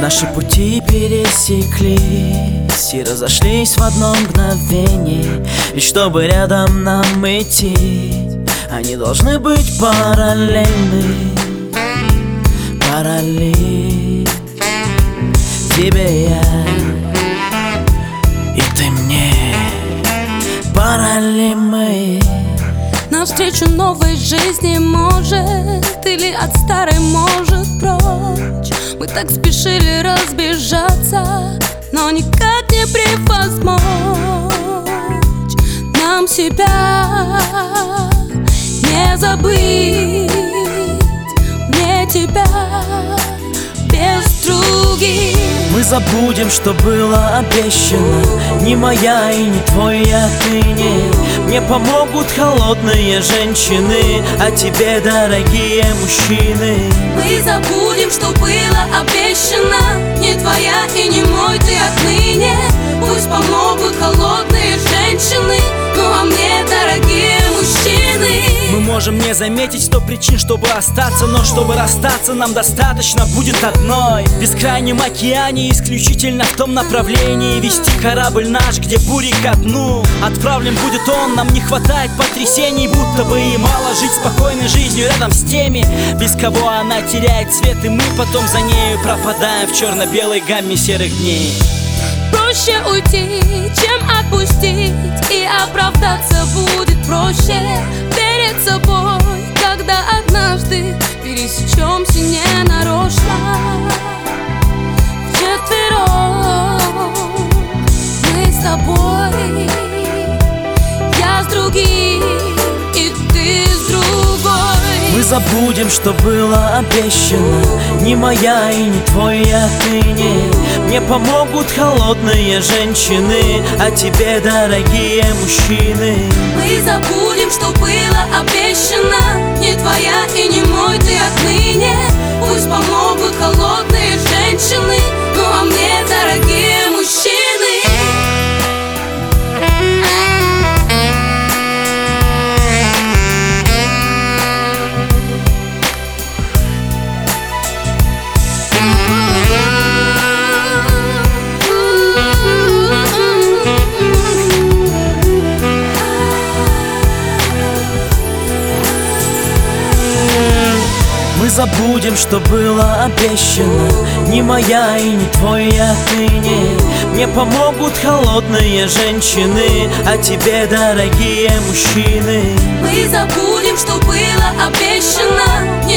Наши пути пересеклись и разошлись в одно мгновение Ведь чтобы рядом нам идти, они должны быть параллельны. Параллель Тебе я и ты мне. Параллель мы. Навстречу новой жизни может Или от старой может прочь. Мы так спешили разбежаться Но никак не превозмочь Нам себя не забыть Мне тебя без других. Мы забудем, что было обещано Не моя и не твоя отныне. Мне помогут холодные женщины А тебе, дорогие мужчины. Мы забудем, что было обещано Не твоя и не мой ты отныне. Пусть помогут можем не заметить сто причин, чтобы остаться Но чтобы расстаться нам достаточно будет одной. В бескрайнем океане исключительно в том направлении Вести корабль наш, где бури ко дну. Отправлен будет он, нам не хватает потрясений Будто бы и мало жить спокойной жизнью рядом с теми Без кого она теряет цвет и мы потом за нею пропадаем В черно-белой гамме серых дней. Проще уйти, чем отпустить И оправдаться будет проще собой, когда однажды Пересечемся забудем, что было обещано. Не моя и не твоя отныне Мне помогут холодные женщины А тебе, дорогие мужчины. Мы забудем, что было обещано. Не твоя и не мой забудем, что было обещано. Не моя и не твоя отныне Мне помогут холодные женщины А тебе, дорогие мужчины. Мы забудем, что было обещано. Не